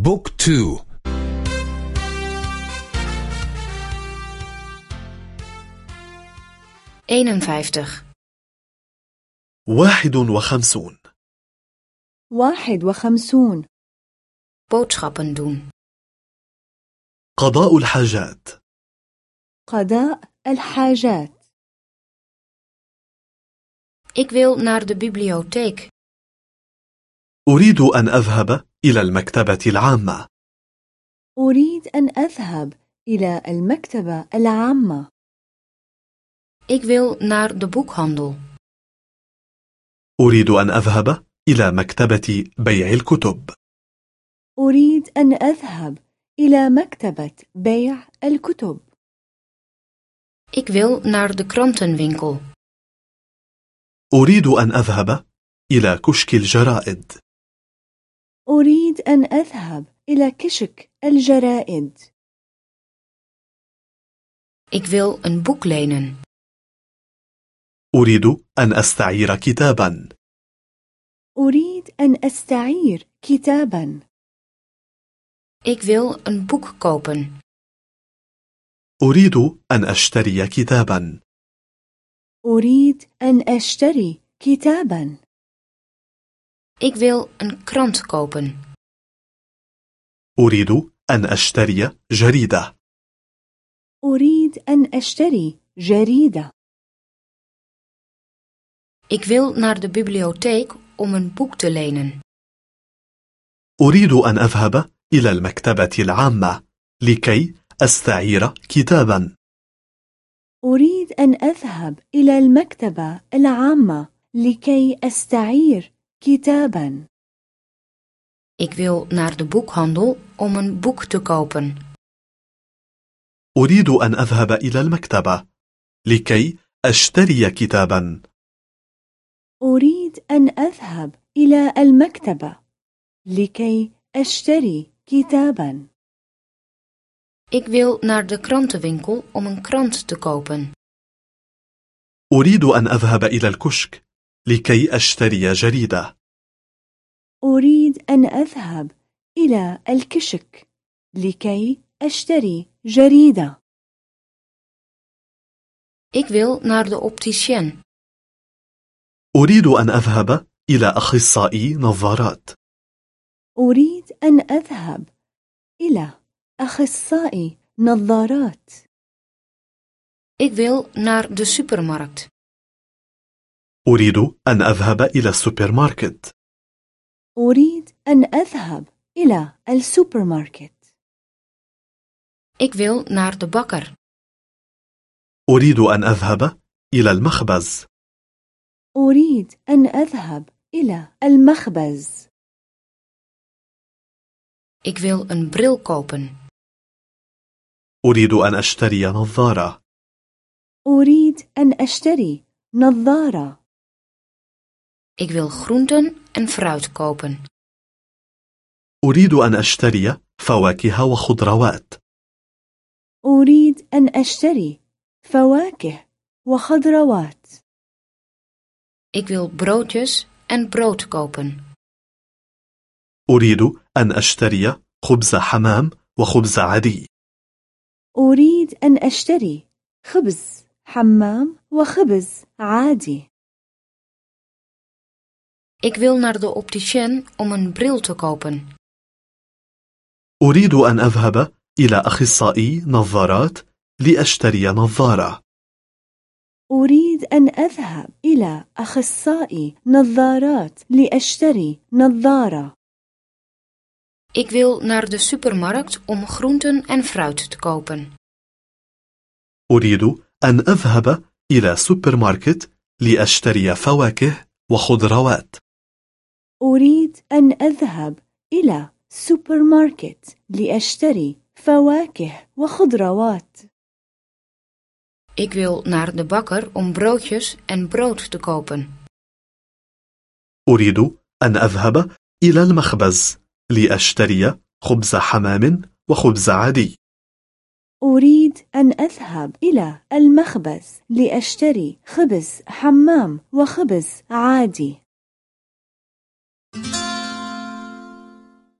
بوك تو. واحد وخمسون. واحد وخمسون. Boodschappen doen. قضاء الحاجات. قضاء الحاجات. Ik wil naar de bibliotheek. أريد أن أذهب. إلى المكتبة العامة. أريد أن أذهب إلى المكتبة العامة. Ik wil naar de boekhandel. أريد أن أذهب إلى مكتبة بيع الكتب. أريد أن أذهب إلى مكتبة بيع الكتب. Ik wil naar de krantenwinkel. أريد أن أذهب إلى كشك الجرائد. أريد أن أذهب إلى كشك الجرائد. Ik wil een boek lenen. أريد أن أستعير كتابا. أريد أن أستعير كتابا. Ik wil een boek kopen. أريد أن أشتري كتابا. أريد أن أشتري كتابا. Ik wil een krant kopen. أريد أن أشتري جريدة أريد أن أشتري جريدة Ik wil naar de bibliotheek om een boek te lenen. أريد أن أذهب إلى المكتبة العامة لكي أستعير كتابا أريد أن أذهب إلى المكتبة العامة لكي أستعير كتابا Ik wil naar de boekhandel om een boek te kopen. أريد أن أذهب إلى المكتبة لكي أشتري كتابا أريد أن أذهب إلى المكتبة لكي أشتري كتابا Ik wil naar de krantenwinkel om een krant te kopen. أريد أن أذهب إلى الكشك لكي أشتري جريدة أريد أن أذهب إلى الكشك لكي أشتري جريدة Ik wil naar de opticien. أريد أن أذهب إلى أخصائي نظارات أريد أن أذهب إلى أخصائي نظارات Ik wil naar de supermarkt. أريد أن أذهب إلى السوبر ماركت أريد أن أذهب إلى السوبر ماركت Ik wil naar de bakker. أريد أن أذهب إلى المخبز. أريد أن أذهب إلى المخبز. Ik wil een bril kopen. أريد أن أشتري نظارة. أريد أن أشتري نظارة. Ik wil groenten en fruit kopen. أريد أن أشتري فواكه وخضروات أريد أن أشتري فواكه وخضروات Ik wil broodjes en brood kopen. أريد أن أشتري خبز حمام وخبز عادي أريد أن أشتري خبز حمام وخبز عادي Ik wil naar de opticien om een bril te kopen. أريد أن أذهب إلى أخصائي نظارات لأشتري نظارة أريد أن أذهب إلى أخصائي نظارات لأشتري نظارة Ik wil naar de supermarkt om groenten en fruit te kopen. أريد أن أذهب إلى سوبر ماركت لأشتري فواكه وخضروات أريد أن أذهب إلى سوبر ماركت لأشتري فواكه وخضروات. Ik wil naar de bakker om broodjes en brood te kopen. أريد أن أذهب إلى المخبز لأشتري خبز حمام وخبز عادي. أريد أن أذهب إلى المخبز لأشتري خبز حمام وخبز عادي.